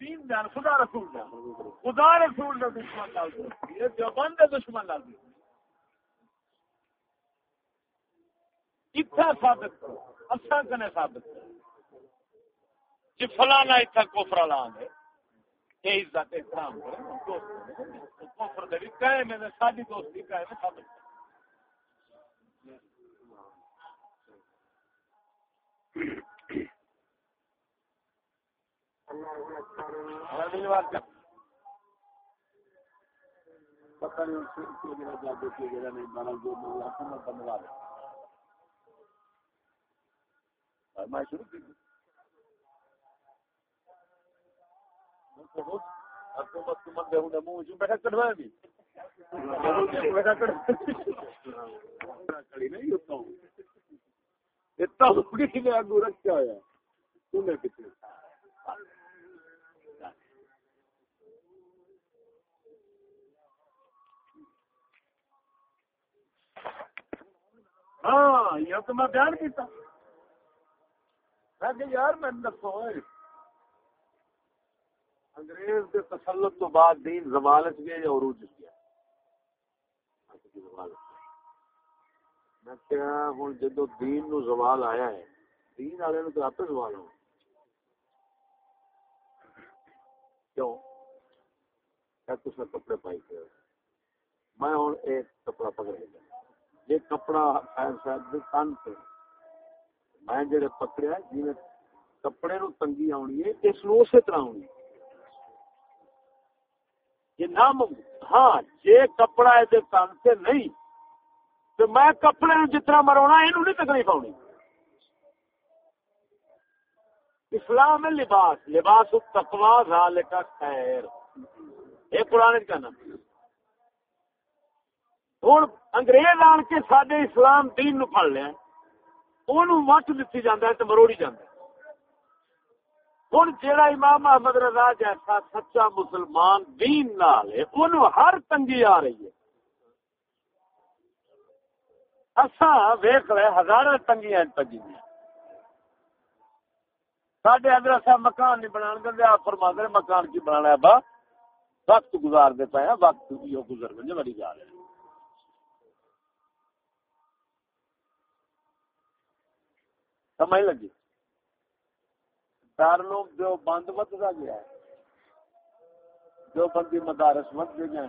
دین دان خدا رسول دان خدا رسول دا دشمن نال دوستی ہے دیوبند دے دشمن نال دوستی اتھا ثابت کرو، اساں کنے ثابت کرو۔ جی فلانا اتھا کفر لان ہے اے عزت احترام کرے دوست کفر دے بھی کہے میں سادی دوستی کہے میں ثابت کرو۔ پتہ نہیں جادو کی جگہ نہیں بنا جو حکومت بنوا دے میں شروع کی۔ حکومت کو مندے ہوں منہ جو بیٹھا کٹوایا بھی۔ بیٹھا کڑی نہیں ہوتا ہوں۔ اتنا لوگی نے آگو رکھا ہوا تمہیں کتنے؟ ہاں یہ تو میں بیان کیتا۔ میں کہ یار، میں دسو انگریز کے تسلط تو بعد دین زمالت گیا یا عروج گیا؟ میں کیا ہوں جدو دین نو زوال آیا ہے، دین والے نو تو آپ زوال ہو کیوں؟ کیا کپڑے پائی میں ہوں ایک کپڑا پکڑ لیا یہ کپڑا کن پہ میں جڑے پکڑیا جی میں کپڑے نو تنگی آنی ہے، اس نو اسی طرح آنی یہ نام ہاں جے کپڑا ہے کن سے نہیں، تو میں کپڑے نو جتنا مرونا یہ نہیں تکلیف آنی اسلام لباس لباس تقوا ذالک خیر۔ یہ قرآن کا نام ہوں انگریز آن کے سڈے اسلام دین نو پڑ لیا وٹ دتی جانا ہے تو مروڑی جانا ہوں جہاں امام محمد رضا جیسا سچا مسلمان دین نال ہے ان ہر تنگی آ رہی ہے۔ اصا ویخ رہے ہزار تنگیاں تنگی سڈے اگر اصا مکان نہیں بنا دے، آپ فرما دے مکان کی بنا با، وقت گزار دے پایا وقت گزر گئے بڑی گال ہے۔ سمجھ لگی۔ دار لوگ جو بند بدتا گیا ہے۔ جو بندی مدارس مت دے جائیں۔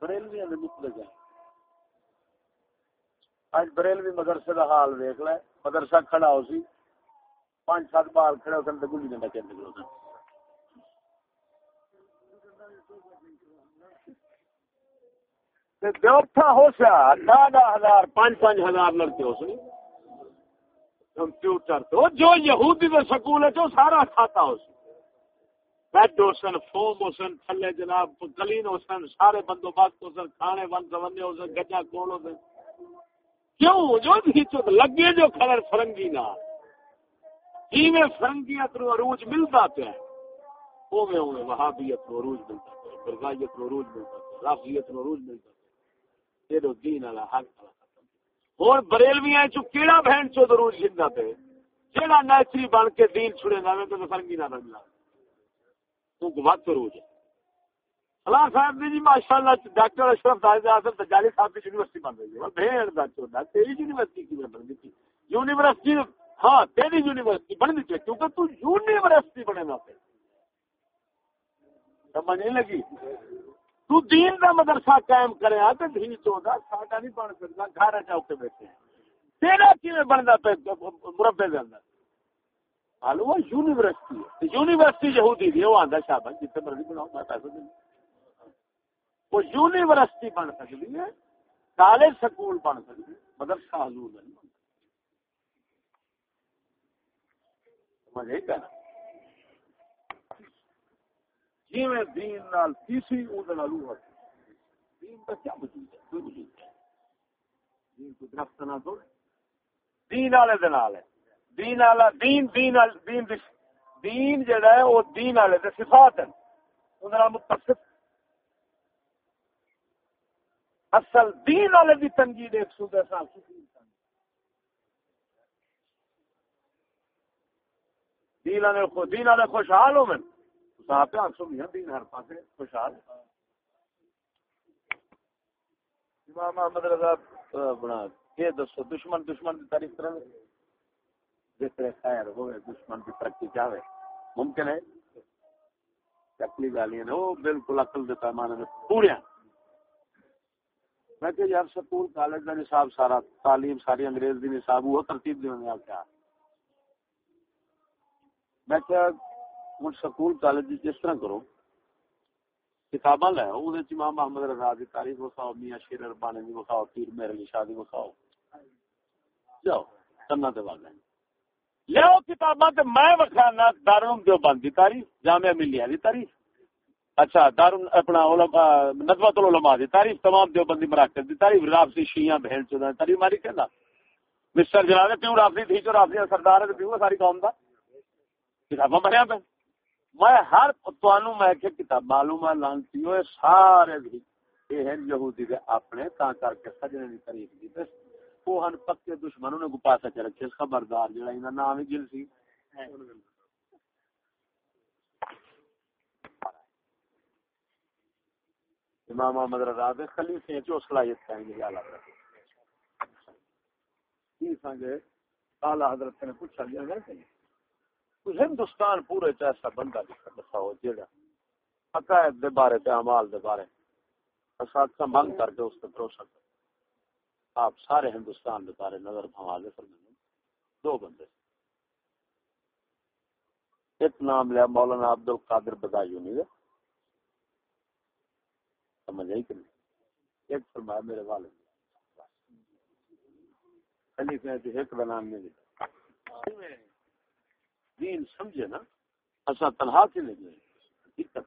بریلوی نے نکلے جائیں۔ اج بریلوی مدرسے کا حال دیکھ لے۔ مدرسہ کھڑا ہو سی۔ پانچ سات بال کھڑے ہو سن گلی ڈنڈا چل نکلو۔ سن ہو سا دہ ہزار، پانچ پانچ ہزار لڑکے ہو سنی کمپیوٹر تو جو یہودی دے سکول ہے، جو سارا کھاتا ہو بیڈ ہو سن فوم ہو سن تھلے جناب کلین ہو سن سارے بندوبست ہو سن کھانے بند سمنے ہو سن گجا کول ہو سن کیوں؟ جو بھی لگے جو خبر فرنگی نہ جی میں فرنگیاں تو عروج ملتا پیا وہ میں ہوں وہابیت نو عروج ملتا پیا برغائیت نو عروج ملتا پیا رافیت نو عروج ملتا پیا یہ دین والا حق والا ہوں بریلویا چیڑا بہن چو درود جنگا پہ جہاں نیچری بن کے دین چھڑے نہ تو فرنگی نہ بننا تو وقت روز اللہ صاحب نے جی ماشاء اللہ ڈاکٹر اشرف داج آسم تجاری صاحب کی یونیورسٹی بن رہی ہے۔ بھیڑ دا چوڑا تیری یونیورسٹی کی بن گئی یونیورسٹی ہاں تیری یونیورسٹی بن گئی کیونکہ تو یونیورسٹی بنے نہ پہ سمجھ نہیں لگی؟ تو دین دا مدرسہ قائم کرے ہاں تے دھی چودا ساڈا نہیں بن سکدا گھر اچھا چ کے بیٹھے تیرا کیویں بندا پے مربے دے اندر؟ حالو یونیورسٹی ہے۔ یونیورسٹی یہودی دی وہ آندا شاباش جتنے مرضی بناؤ، میں پیسے دوں۔ وہ یونیورسٹی بن سکتی ہے، کالج سکول بن سکتی ہے، مدرسہ حضور نہیں بن سمجھ کہنا جی میں دین نال تیسری اون نال ہوا دین کا کیا وجود ہے کوئی وجود ہے دین کو درخت نہ دو دین والے دے نال ہے دین والا دین دین دین دین جڑا ہے وہ دین والے دے صفات ہیں اون نال متصف اصل دین والے دی تنقید ایک سو دے سال دین والے خوشحال ہو میں صاحب میاں دین ہر پاسے، خوشحال۔ امام احمد رضا بنا یہ دسو، دشمن دشمن کی تعریف کریں جس طرح خیر ہوئے، دشمن کی ترقی ممکن ہے؟ چکلی گالیاں وہ بالکل عقل دے پیمانے میں میں کہ یار، سکول، کالج کا نصاب سارا، تعلیم ساری انگریز دی نصاب، وہ ترتیب دینے آپ کیا میں کیا ہوں سکول کالج جس طرح کرو کتاباں لے وہ امام محمد رضا کی تاریخ وکھاؤ میاں شیر ربانی کی وکھاؤ پیر میرے علی شاہ کی وکھاؤ جاؤ کرنا تو والا لیاؤ کتاباں تے میں وکھانا دارالعلوم دیوبند دی تاریخ جامعہ ملیہ دی تاریخ اچھا دار اپنا ندوت العلماء دی تاریخ تمام دیوبندی مراکز دی تاریخ رافضی شیعہ بہن چودا تاریخ ماری کہندا مسٹر جناب کیوں رافضی تھی جو رافضی سردار ہے کیوں ساری قوم دا کتاباں بھریا پہ میں ہر تانوں میں کہ کتاب معلوم ہے لانتی ہوئے، سارے بھی۔ یہ ہیں یہودی دے اپنے، تا کر کے سجنے دی تعریف دی۔ بس وہ ہن پکے دشمنوں نے گپا سچ رکھے خبردار جڑا انہاں نام ہی گل سی۔ امام احمد رضا دے خلیفے جو صلاحیت ہے یہ اعلی حضرت کی سنگے؟ اعلی حضرت نے پوچھا جی گیا ہے ہندوستان پورے ایسا بندہ لکھا ہو جیڑا عقائد دے بارے تے اعمال دے بارے۔ اساتذہ منگ کر کے اس پہ بھروسہ کر آپ سارے ہندوستان دے بارے نظر بھوا دے فرمائیں دو بندے۔ ایک نام لیا مولانا عبد القادر بدایونی دے سمجھ آئی کہ نہیں؟ ایک فرمایا میرے والد۔ خلیفہ ایک کا نام نہیں لکھا دین سمجھے نا اصا تنہا کے لے گئے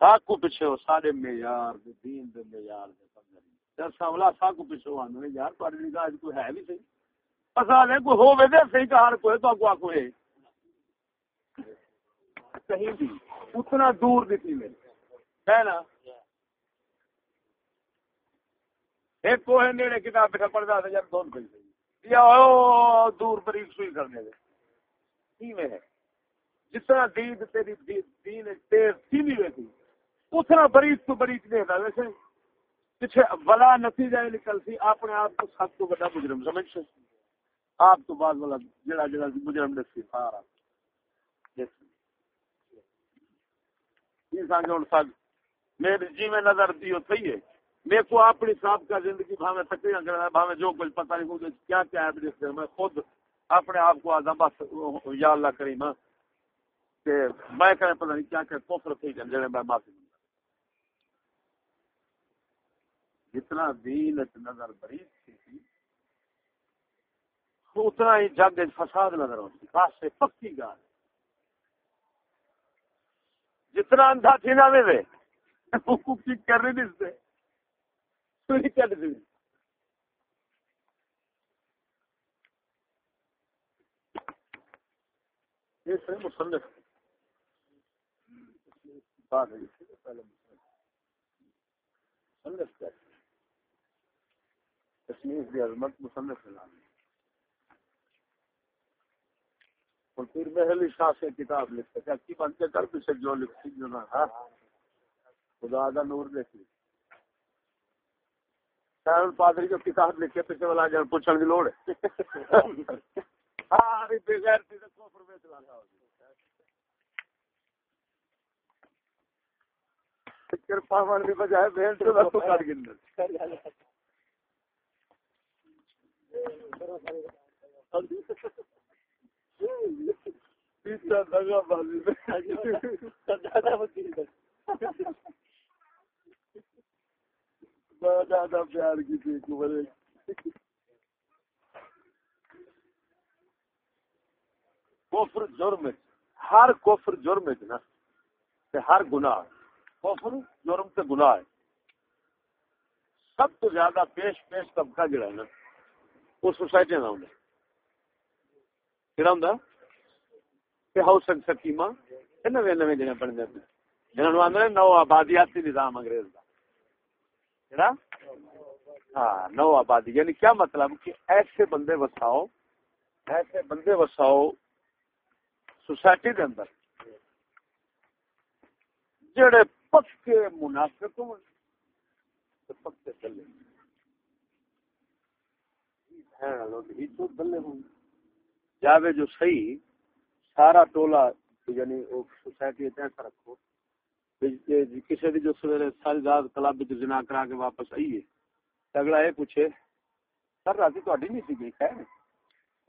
ساکو پیچھے ہو سارے معیار دے، دین دے معیار دے سمجھے جب ساملا ساکو پیچھے ہو آنے یار پڑھ نہیں گا کوئی ہے بھی صحیح؟ اصا نے کوئی ہو وے دے صحیح کہا کوئی تو اگوا کوئی کہیں بھی۔ اتنا دور دیتی میں۔ ہے نا ایک کوہ نیڑے کتاب بیٹھا، پڑھتا تھا جب دون پہ یا دور بریک سوئی کرنے دے۔ میں ہے۔ جتنا دین تیری دین تیز سیمی ہوئی تھی اتنا بریک تو بریک نہیں تھا۔ ویسے پیچھے بلا نتیجہ یہ نکل سی اپنے آپ کو سب تو بڑا مجرم سمجھ سے آپ تو بعد والا جڑا جڑا مجرم دسی سارا انسان ہوں سب۔ میرے جی میں نظر دیو تھی ہے۔ میرے کو اپنی صاحب کا زندگی بھاوے تکریاں کرنا بھاوے جو کچھ پتہ نہیں کیا کیا ہے، میں خود اپنے آپ کو آزم بس، یا اللہ کریم ہاں، کہ میں کہنے پتہ نہیں کیا کہ کفر تھی جنجڑے میں معافی جتنا دین نظر بریز تھی، اتنا ہی جگ فساد نظر آتی خاص سے پکی گال۔ جتنا اندھا تھی نہ میں کر رہی نہیں سے مصنف تصنیف کی عظمت مصنف اور پھر محل شاہ سے کتاب لکھتے تھے اچھی بن کے کر پیچھے جو لکھتی جو نا خدا کا نور دیکھ لی پادری جو کتاب لکھے پیچھے والا جان پوچھنے کی لوڑ ہے۔ کرپا کی بجائے پیار کی تھی کفر جرم ہر کفر جرم ہے نا تے ہر گناہ کفر جرم تے گناہ ہے۔ سب تو زیادہ پیش پیش طبقہ جڑا ہے نا، وہ سوسائٹی کا ہوں کہڑا ہوں کہ ہاؤس اینڈ سکیما نوے نوے جگہ بن جاتے جنہوں آدھے نو آبادیاتی نظام انگریز دا۔ کا ہاں نو آبادی یعنی کیا مطلب؟ کہ ایسے بندے وساؤ، ایسے بندے وساؤ سوسائٹی کے اندر، جڑے پکے منافق ہوں پکے چلے جی، تو بلے ہوں۔ جاوے جو صحیح، سارا ٹولا یعنی سوسائٹی ایسا رکھو۔ جی، کسی بھی جو سویرے ساری رات کلب جنا کرا کے واپس آئیے اگلا یہ پوچھے، سر، رات تھی نہیں سی گئی، خیر۔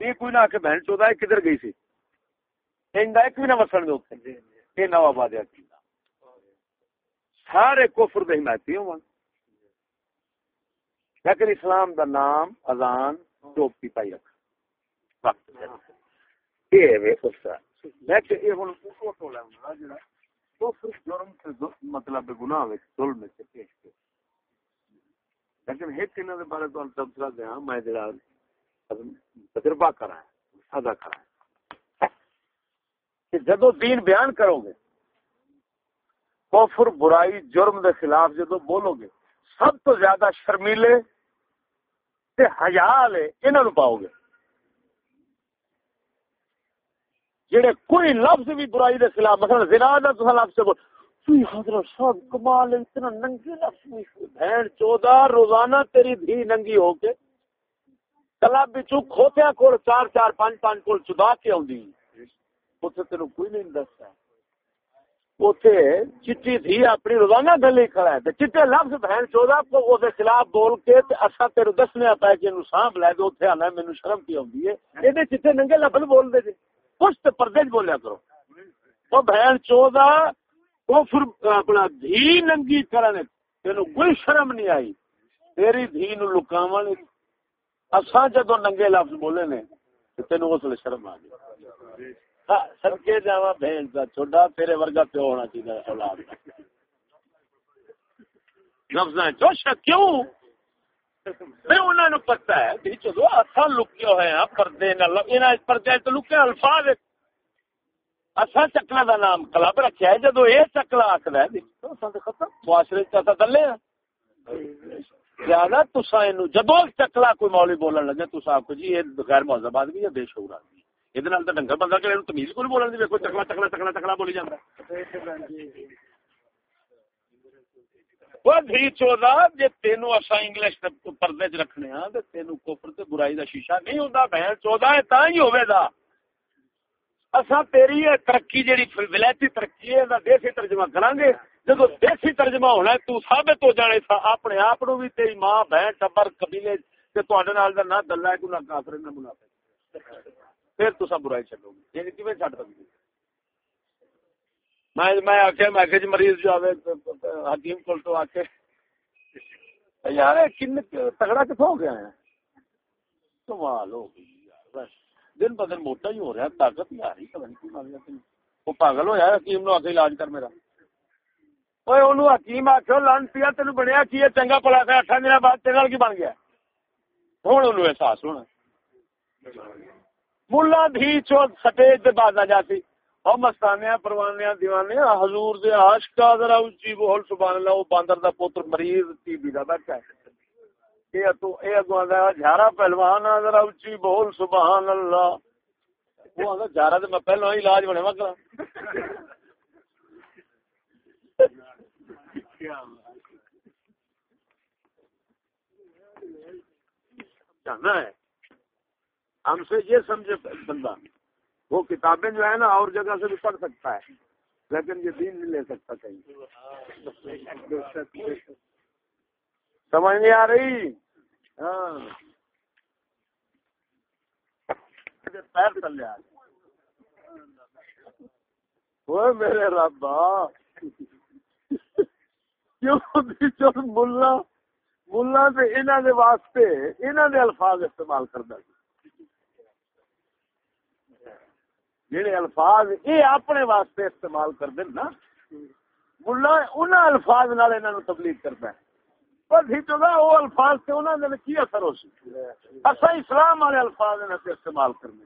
یہ کوئی نہ آ کے بہن چودہ کدھر گئی سی؟ ایک بھی نہ وسن گے یہ نو آباد سارے کفر دے حمایتی ہوں لیکن اسلام دا نام اذان ٹوپی پائی رکھ۔ مطلب گناہ لیکن ایک بارے تو تبصرہ دیا میں جڑا تجربہ کرا سدا کرا کہ جدو دین بیان کرو گے کفر، برائی، جرم دے خلاف جدو بولو گے، سب تو زیادہ شرمیلے ہزار انہوں پاؤ گے۔ جڑے کوئی لفظ بھی برائی دے خلاف، مثلا زنا دا تو لفظ سے بول تو حضرت صاحب، کمال اتنا ننگی لفظ بہن چودہ، روزانہ تیری دھی ننگی ہو کے کلب بچو کھوتیاں کول چار چار، پانچ پانچ کول چدا کے آوندی اوتھے تینوں کوئی نہیں دستا۔ اوتھے چٹی تھی اپنی روزانہ گلی کھڑا ہے۔ تے چٹے لفظ بہن چودہ کو او دے خلاف بول کے تے اسا تیرے دسنے پے کہ سانپ لے دے اوتھے آنا مینوں شرم کی ہوندی ہے۔ ایدے چٹے ننگے لفظ بول دے جی۔ کچھ تو پردے چ بولیا کرو۔ وہ بہن چودہ وہ اپنا دھی ننگی کرنے تینو کوئی شرم نہیں آئی۔ تیری دھی نو لکاون اساں جدو ننگے لفظ بولے نے تینو اس لیے شرم آ گئی۔ سڑکے جاوا بہن کا چھوڑا تیرے ورگا پیو ہونا چاہیے اولاد لفظ چوشا کیوں؟ پتا ہے چلو اصا لکے ہوئے ہیں پردے پردے تو لکے الفاظ۔ اصا چکلا دا نام کلب رکھا ہے جدو یہ چکلا آخر ہے ختم معاشرے دلے ہاں۔ زیادہ تسا جدو چکلا کوئی مولی بولن لگے تو آپ جی یہ غیر مہذب آدمی یا بے شعور آدمی۔ یہ ڈنگر بندہ کہ تمیز کو بولن دی چکلا چکلا چکلا چکلا بولی جاتا جی تینوں ترقی دیسی ترجمہ کران گے جدو دیسی ترجمہ ہونا ہے تو اپنے آپ بھی ماں بہن ٹبر قبیلے تے تواڈے نہ دلہ نہ کافر پھر تسا برائی چھڈو گے۔ یعنی کیویں چھڈ سکدے؟ میں میں آخیا میں جی مریض جو آئے حکیم کو تو آ یار کن تگڑا کتوں ہو گیا ہے؟ کمال ہو گئی یار، بس۔ دن ب دن موٹا ہی ہو رہا ہے، طاقت ہی آ رہی پتا نہیں وہ پاگل ہوا حکیم نو آ کے علاج کر میرا۔ حکیم آخو لان پیا تین بنیا کی ہے چنگا پلا تھا اٹھا دن بعد تیرے نال کی بن گیا ہوں انہوں احساس ہونا ملا بھی چو سٹیج بعد آ جاتی۔ اور مستانیا پروانیا دیوانیا حضور دے عاشقا ذرا اونچی بول سبحان اللہ او باندر دا پوتر مریض، ٹی بی دا بیٹھا ہے اے تو اے اگوں دا جھارا پہلوان ذرا اونچی بول سبحان اللہ۔ وہ آندا، جھارا تے میں پہلو ہی علاج بنے وکلا جانا ہے۔ ہم سے یہ سمجھے بندہ، وہ کتابیں جو ہے نا اور جگہ سے بھی پڑھ سکتا ہے، لیکن یہ دین نہیں لے سکتا کہیں۔ سمجھ نہیں آ رہی؟ ہاں۔ پیر چل جائے وہ میرے ربا کیوں ملا ملا انہوں نے واسطے انہوں نے الفاظ استعمال کرنا جہے الفاظ یہ اپنے واسطے استعمال کر دیں نا، ملا ان الفاظ نال انہوں تبلیغ کرتا ہے۔ پر تو وہ الفاظ سے انہوں نے کی اثر ہو سی اصا اسلام والے الفاظ استعمال کرنے۔